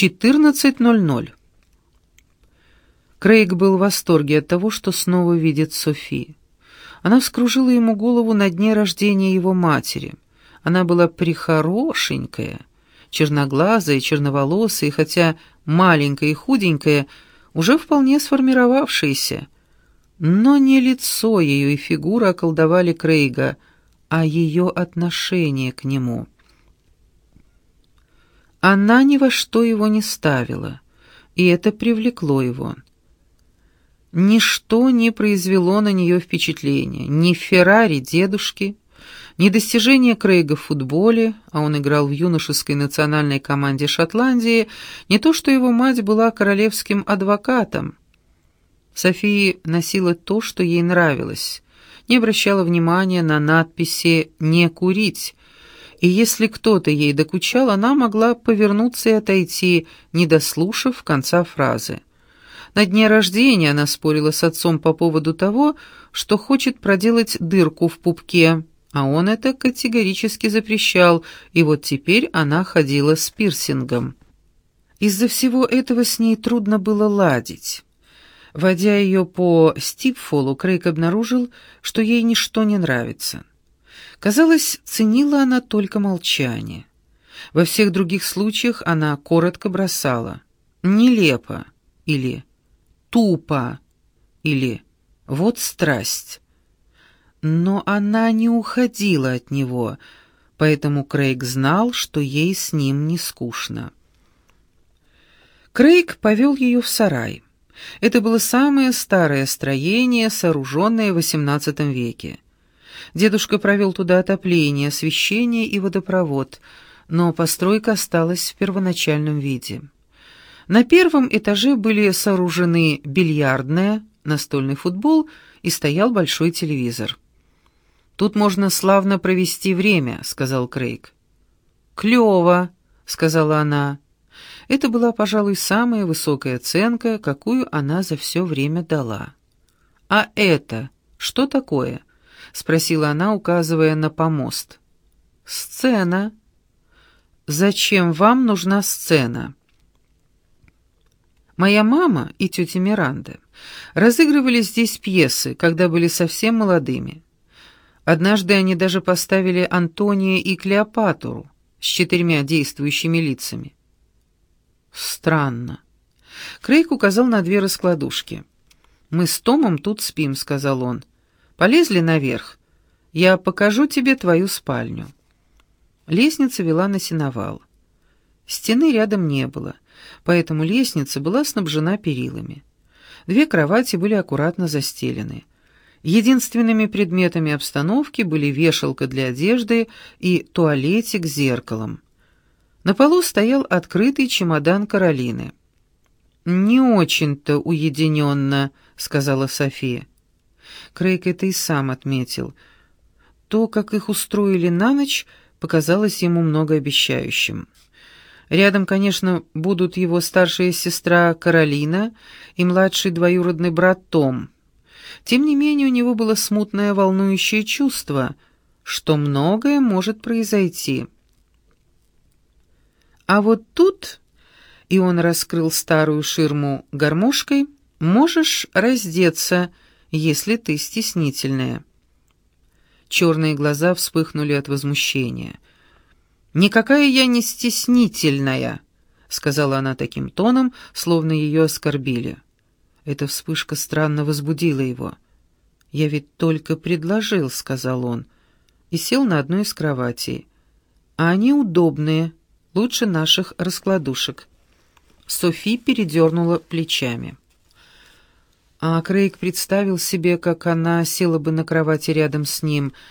14.00. Крейг был в восторге от того, что снова видит Софи. Она вскружила ему голову на дне рождения его матери. Она была прихорошенькая, черноглазая, черноволосая, хотя маленькая и худенькая, уже вполне сформировавшаяся. Но не лицо ее и фигура околдовали Крейга, а ее отношение к нему. Она ни во что его не ставила, и это привлекло его. Ничто не произвело на нее впечатления, ни Феррари дедушки, ни достижения Крейга в футболе, а он играл в юношеской национальной команде Шотландии, не то что его мать была королевским адвокатом. София носила то, что ей нравилось, не обращала внимания на надписи «не курить», и если кто-то ей докучал, она могла повернуться и отойти, не дослушав конца фразы. На дне рождения она спорила с отцом по поводу того, что хочет проделать дырку в пупке, а он это категорически запрещал, и вот теперь она ходила с пирсингом. Из-за всего этого с ней трудно было ладить. Водя ее по Стипфолу, Крейг обнаружил, что ей ничто не нравится. Казалось, ценила она только молчание. Во всех других случаях она коротко бросала «нелепо» или тупо или «вот страсть». Но она не уходила от него, поэтому Крейг знал, что ей с ним не скучно. Крейг повел ее в сарай. Это было самое старое строение, сооруженное в XVIII веке. Дедушка провел туда отопление, освещение и водопровод, но постройка осталась в первоначальном виде. На первом этаже были сооружены бильярдная, настольный футбол и стоял большой телевизор. «Тут можно славно провести время», — сказал Крейг. «Клево», — сказала она. Это была, пожалуй, самая высокая оценка, какую она за все время дала. «А это что такое?» — спросила она, указывая на помост. «Сцена». «Зачем вам нужна сцена?» Моя мама и тетя Миранда разыгрывали здесь пьесы, когда были совсем молодыми. Однажды они даже поставили Антония и Клеопатру с четырьмя действующими лицами. Странно. Крейг указал на две раскладушки. «Мы с Томом тут спим», — сказал он. «Полезли наверх. Я покажу тебе твою спальню». Лестница вела на сеновал. Стены рядом не было — поэтому лестница была снабжена перилами. Две кровати были аккуратно застелены. Единственными предметами обстановки были вешалка для одежды и туалетик с зеркалом. На полу стоял открытый чемодан Каролины. «Не очень-то уединенно», — сказала София. Крейг это и сам отметил. То, как их устроили на ночь, показалось ему многообещающим. Рядом, конечно, будут его старшая сестра Каролина и младший двоюродный брат Том. Тем не менее, у него было смутное волнующее чувство, что многое может произойти. А вот тут, и он раскрыл старую ширму гармошкой, можешь раздеться, если ты стеснительная. Черные глаза вспыхнули от возмущения — «Никакая я не стеснительная», — сказала она таким тоном, словно ее оскорбили. Эта вспышка странно возбудила его. «Я ведь только предложил», — сказал он, и сел на одну из кроватей. «А они удобные, лучше наших раскладушек». Софи передернула плечами. А Крейг представил себе, как она села бы на кровати рядом с ним —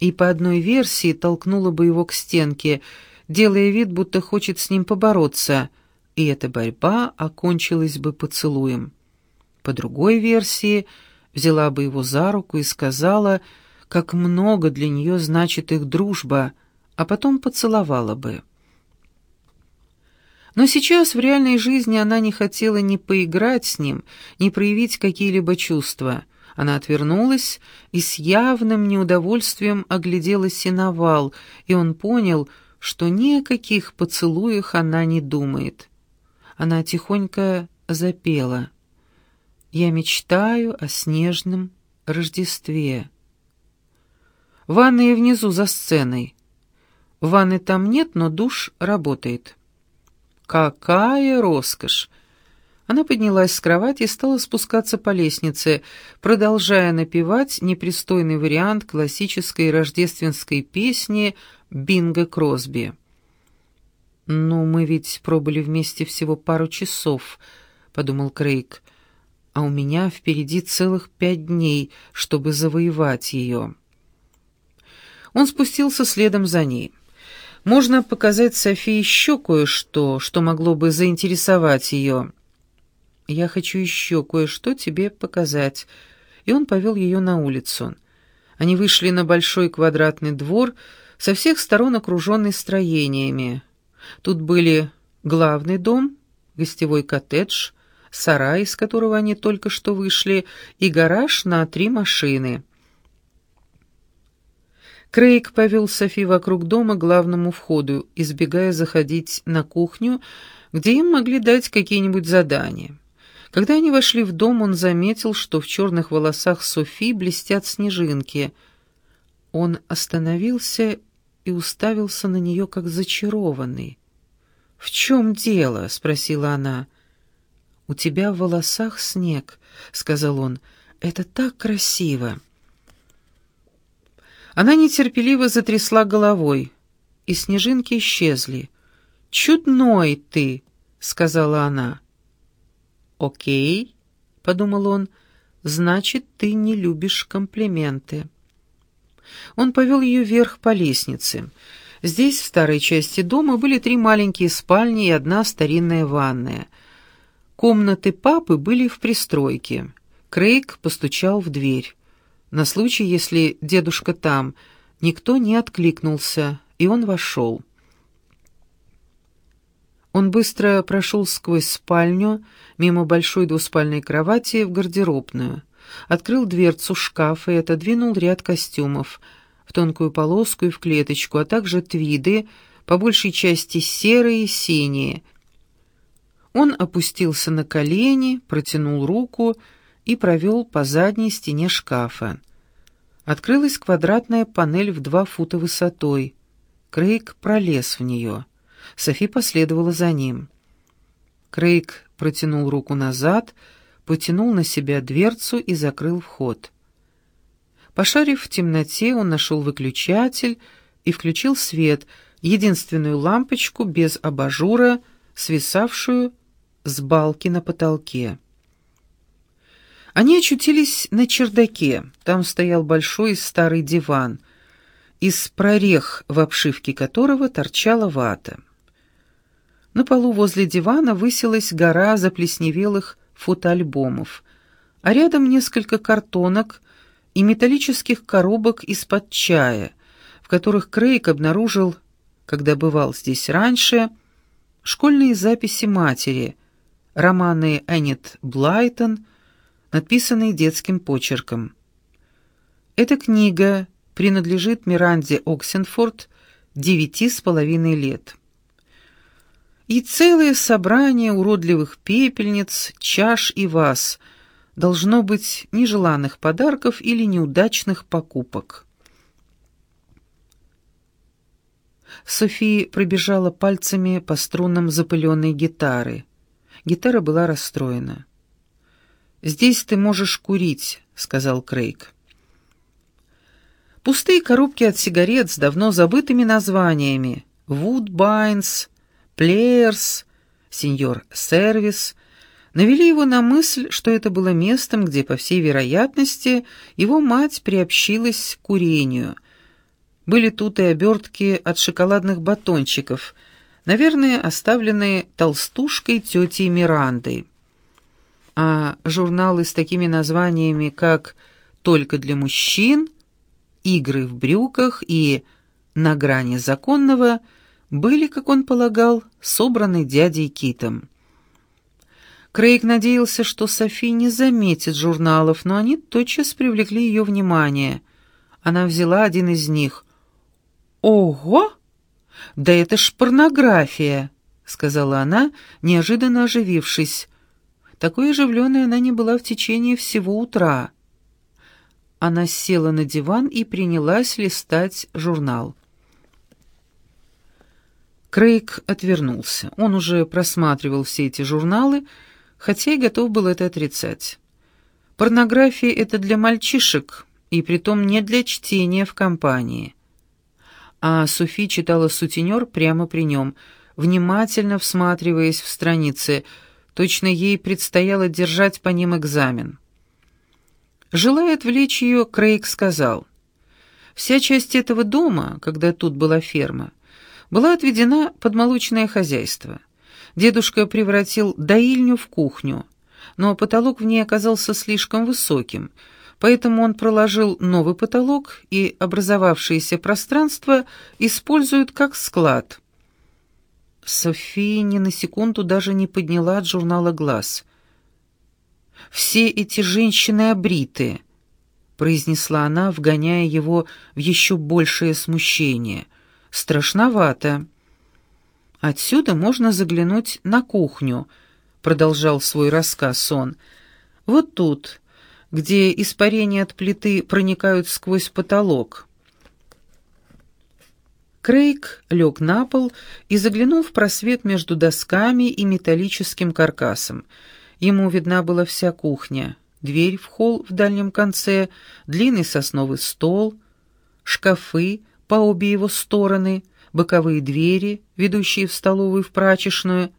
и по одной версии толкнула бы его к стенке, делая вид, будто хочет с ним побороться, и эта борьба окончилась бы поцелуем. По другой версии взяла бы его за руку и сказала, как много для нее значит их дружба, а потом поцеловала бы. Но сейчас в реальной жизни она не хотела ни поиграть с ним, ни проявить какие-либо чувства — она отвернулась и с явным неудовольствием оглядела сеновал, и он понял, что ни о каких поцелуях она не думает. Она тихонько запела. «Я мечтаю о снежном Рождестве». Ванная внизу за сценой. Ванны там нет, но душ работает. Какая роскошь! Она поднялась с кровати и стала спускаться по лестнице, продолжая напевать непристойный вариант классической рождественской песни Бинга Кросби. «Ну, мы ведь пробыли вместе всего пару часов», — подумал Крейг, «а у меня впереди целых пять дней, чтобы завоевать ее». Он спустился следом за ней. Можно показать Софии еще кое-что, что могло бы заинтересовать ее. «Я хочу еще кое-что тебе показать». И он повел ее на улицу. Они вышли на большой квадратный двор, со всех сторон окруженный строениями. Тут были главный дом, гостевой коттедж, сарай, из которого они только что вышли, и гараж на три машины — Крейг повел Софи вокруг дома к главному входу, избегая заходить на кухню, где им могли дать какие-нибудь задания. Когда они вошли в дом, он заметил, что в черных волосах Софи блестят снежинки. Он остановился и уставился на нее, как зачарованный. «В чем дело?» — спросила она. «У тебя в волосах снег», — сказал он. «Это так красиво». Она нетерпеливо затрясла головой, и снежинки исчезли. «Чудной ты!» — сказала она. «Окей», — подумал он, — «значит, ты не любишь комплименты». Он повел ее вверх по лестнице. Здесь, в старой части дома, были три маленькие спальни и одна старинная ванная. Комнаты папы были в пристройке. Крейг постучал в дверь. На случай, если дедушка там, никто не откликнулся, и он вошел. Он быстро прошел сквозь спальню, мимо большой двуспальной кровати в гардеробную, открыл дверцу шкафа и отодвинул ряд костюмов в тонкую полоску и в клеточку, а также твиды, по большей части серые и синие. Он опустился на колени, протянул руку и провел по задней стене шкафа. Открылась квадратная панель в два фута высотой. Крейг пролез в нее. Софи последовала за ним. Крейг протянул руку назад, потянул на себя дверцу и закрыл вход. Пошарив в темноте, он нашел выключатель и включил свет, единственную лампочку без абажура, свисавшую с балки на потолке. Они очутились на чердаке. Там стоял большой старый диван, из прорех в обшивке которого торчала вата. На полу возле дивана высилась гора заплесневелых фотоальбомов, а рядом несколько картонок и металлических коробок из-под чая, в которых Крейг обнаружил, когда бывал здесь раньше, школьные записи матери, романы Эннет Блайтон — написанный детским почерком. Эта книга принадлежит Миранде Оксенфорд, девяти с половиной лет. И целое собрание уродливых пепельниц, чаш и ваз, должно быть нежеланных подарков или неудачных покупок. София пробежала пальцами по струнам запыленной гитары. Гитара была расстроена. «Здесь ты можешь курить», — сказал Крейг. Пустые коробки от сигарет с давно забытыми названиями «Вудбайнс», «Плеерс», «Сеньор Сервис» навели его на мысль, что это было местом, где, по всей вероятности, его мать приобщилась к курению. Были тут и обертки от шоколадных батончиков, наверное, оставленные толстушкой тетей Мирандой а журналы с такими названиями, как «Только для мужчин», «Игры в брюках» и «На грани законного» были, как он полагал, собраны дядей Китом. Крейг надеялся, что Софи не заметит журналов, но они тотчас привлекли ее внимание. Она взяла один из них. «Ого! Да это ж порнография!» — сказала она, неожиданно оживившись. Такой оживленной она не была в течение всего утра. Она села на диван и принялась листать журнал. Крейг отвернулся. Он уже просматривал все эти журналы, хотя и готов был это отрицать. Порнография — это для мальчишек, и притом не для чтения в компании. А Софи читала «Сутенер» прямо при нем, внимательно всматриваясь в страницы, точно ей предстояло держать по ним экзамен. Желая отвлечь ее, Крейг сказал, «Вся часть этого дома, когда тут была ферма, была отведена под молочное хозяйство. Дедушка превратил доильню в кухню, но потолок в ней оказался слишком высоким, поэтому он проложил новый потолок и образовавшееся пространство используют как склад. София ни на секунду даже не подняла от журнала глаз. «Все эти женщины обриты», — произнесла она, вгоняя его в еще большее смущение. «Страшновато». «Отсюда можно заглянуть на кухню», — продолжал свой рассказ он. «Вот тут, где испарения от плиты проникают сквозь потолок». Крейг лег на пол и заглянул в просвет между досками и металлическим каркасом. Ему видна была вся кухня, дверь в холл в дальнем конце, длинный сосновый стол, шкафы по обе его стороны — боковые двери, ведущие в столовую и в прачечную.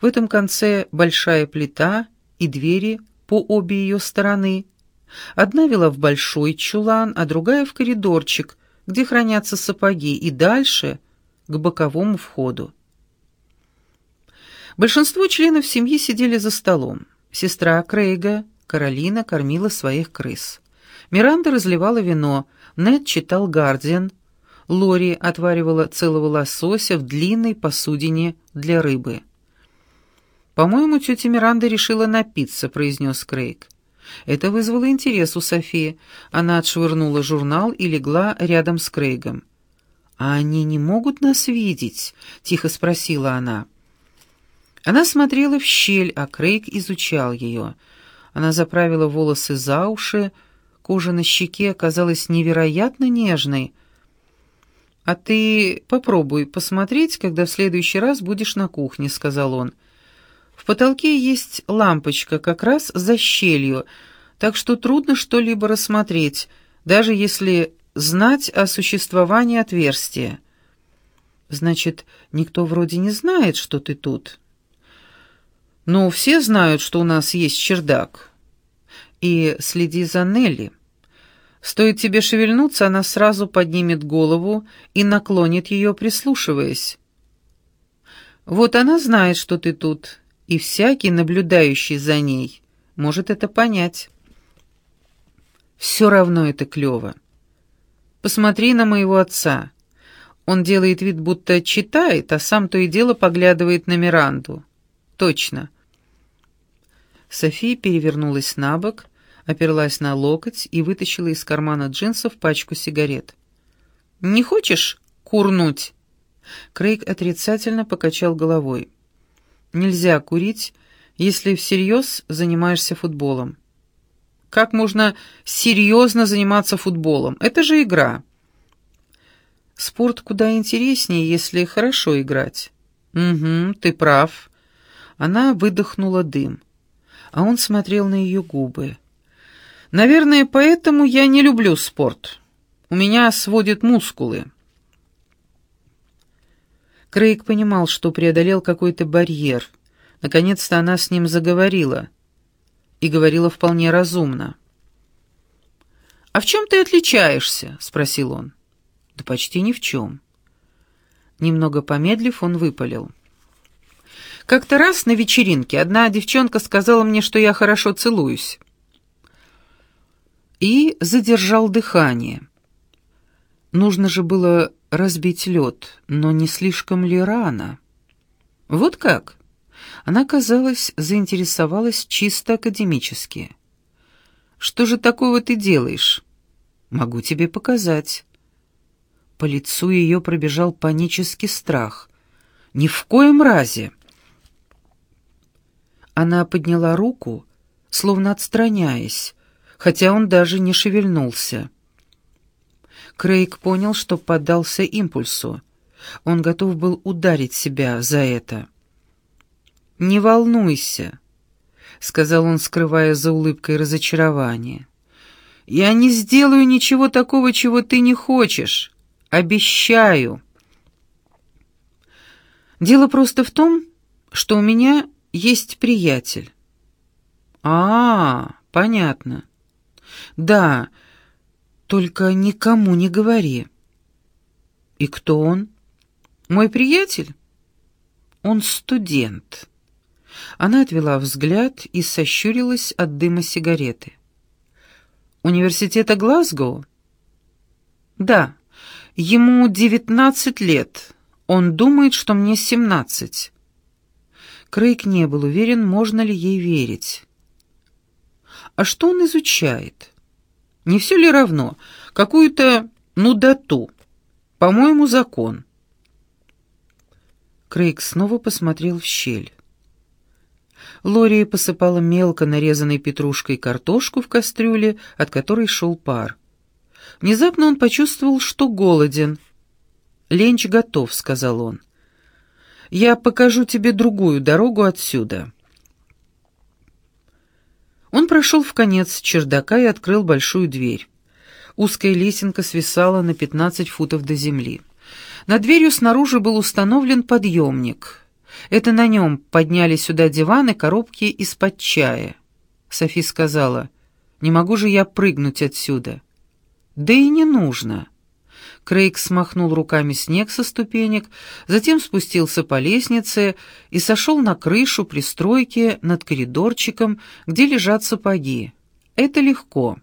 В этом конце большая плита и двери по обе ее стороны. Одна вела в большой чулан, а другая в коридорчик, где хранятся сапоги, и дальше к боковому входу. Большинство членов семьи сидели за столом. Сестра Крейга, Каролина, кормила своих крыс. Миранда разливала вино, Нед читал «Гардиан», Лори отваривала целого лосося в длинной посудине для рыбы. «По-моему, тетя Миранда решила напиться», — произнес Крейг. Это вызвало интерес у Софии. Она отшвырнула журнал и легла рядом с Крейгом. «А они не могут нас видеть?» — тихо спросила она. Она смотрела в щель, а Крейг изучал ее. Она заправила волосы за уши, кожа на щеке оказалась невероятно нежной — «А ты попробуй посмотреть, когда в следующий раз будешь на кухне», — сказал он. «В потолке есть лампочка как раз за щелью, так что трудно что-либо рассмотреть, даже если знать о существовании отверстия». «Значит, никто вроде не знает, что ты тут?» «Ну, все знают, что у нас есть чердак. И следи за Нелли». Стоит тебе шевельнуться, она сразу поднимет голову и наклонит ее, прислушиваясь. Вот она знает, что ты тут, и всякий, наблюдающий за ней, может это понять. Все равно это клево. Посмотри на моего отца. Он делает вид, будто читает, а сам то и дело поглядывает на Миранду. Точно. София перевернулась на бок оперлась на локоть и вытащила из кармана джинсов пачку сигарет. «Не хочешь курнуть?» Крейг отрицательно покачал головой. «Нельзя курить, если всерьез занимаешься футболом». «Как можно серьезно заниматься футболом? Это же игра». «Спорт куда интереснее, если хорошо играть». «Угу, ты прав». Она выдохнула дым, а он смотрел на ее губы. Наверное, поэтому я не люблю спорт. У меня сводят мускулы. Крейг понимал, что преодолел какой-то барьер. Наконец-то она с ним заговорила. И говорила вполне разумно. «А в чем ты отличаешься?» — спросил он. «Да почти ни в чем». Немного помедлив, он выпалил. «Как-то раз на вечеринке одна девчонка сказала мне, что я хорошо целуюсь и задержал дыхание. Нужно же было разбить лед, но не слишком ли рано? Вот как? Она, казалось, заинтересовалась чисто академически. «Что же такого ты делаешь?» «Могу тебе показать». По лицу ее пробежал панический страх. Ни в коем разе!» Она подняла руку, словно отстраняясь, хотя он даже не шевельнулся. Крейг понял, что поддался импульсу. Он готов был ударить себя за это. «Не волнуйся», — сказал он, скрывая за улыбкой разочарование. «Я не сделаю ничего такого, чего ты не хочешь. Обещаю». «Дело просто в том, что у меня есть приятель». «А, понятно. Да, только никому не говори». «И кто он?» «Мой приятель?» «Он студент». Она отвела взгляд и сощурилась от дыма сигареты. «Университета Глазго?» «Да. Ему девятнадцать лет. Он думает, что мне семнадцать». Крейг не был уверен, можно ли ей верить. «А что он изучает? Не все ли равно? Какую-то нудоту. По-моему, закон». Крейг снова посмотрел в щель. Лори посыпала мелко нарезанной петрушкой картошку в кастрюле, от которой шел пар. Внезапно он почувствовал, что голоден. «Ленч готов», — сказал он. «Я покажу тебе другую дорогу отсюда». Прошел в конец чердака и открыл большую дверь. Узкая лесенка свисала на пятнадцать футов до земли. Над дверью снаружи был установлен подъемник — это на нем подняли сюда диваны, коробки из-под чая. Софи сказала, «Не могу же я прыгнуть отсюда». «Да и не нужно». Крейг смахнул руками снег со ступенек, затем спустился по лестнице и сошел на крышу пристройки над коридорчиком, где лежат сапоги. Это легко.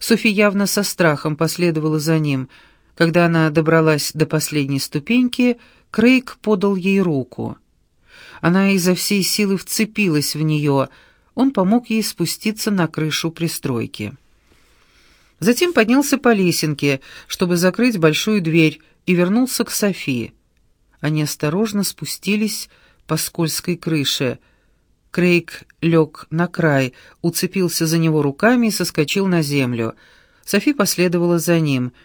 Софи явно со страхом последовала за ним. Когда она добралась до последней ступеньки — Крейг подал ей руку. Она изо всей силы вцепилась в нее. Он помог ей спуститься на крышу пристройки. Затем поднялся по лесенке, чтобы закрыть большую дверь, и вернулся к Софии. Они осторожно спустились по скользкой крыше. Крейг лег на край, уцепился за него руками и соскочил на землю. Софи последовала за ним —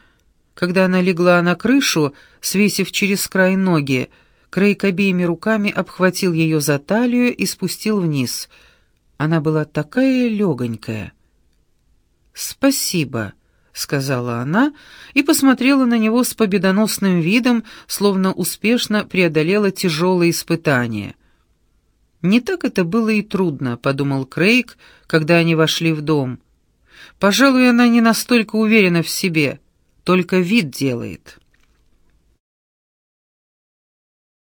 когда она легла на крышу, свесив через край ноги, Крейг обеими руками обхватил ее за талию и спустил вниз. Она была такая легонькая. «Спасибо», — сказала она и посмотрела на него с победоносным видом, словно успешно преодолела тяжелые испытания. «Не так это было и трудно», — подумал Крейг, когда они вошли в дом. «Пожалуй, она не настолько уверена в себе» только вид делает.